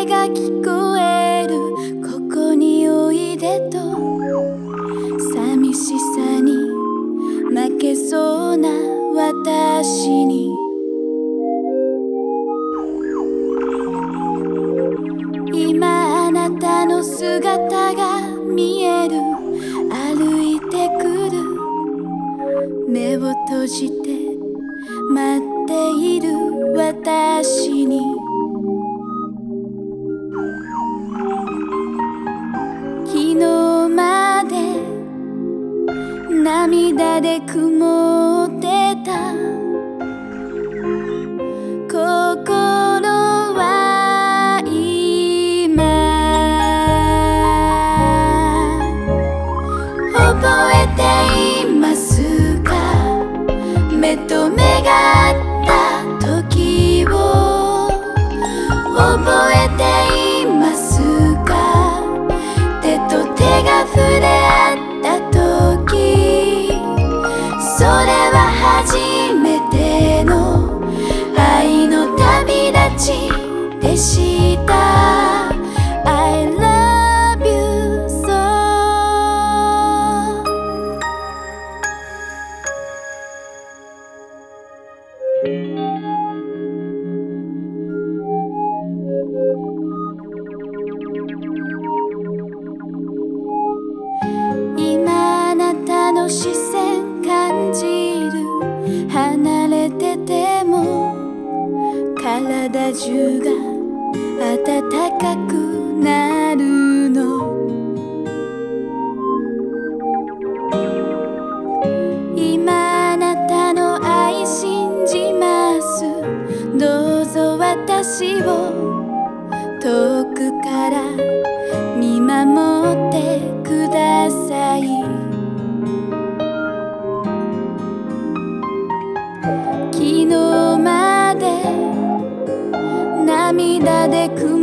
声が聞こえる。ここにおいでと。寂しさに。負けそうな私に。今あなたの姿が見える。歩いてくる。目を閉じて待っている。で曇ってた。心は今。覚えていますか？目と目がそれは初めての愛の旅立ちでした。体中が暖かくなるの。今あなたの愛信じます。どうぞ私を遠くから涙で曇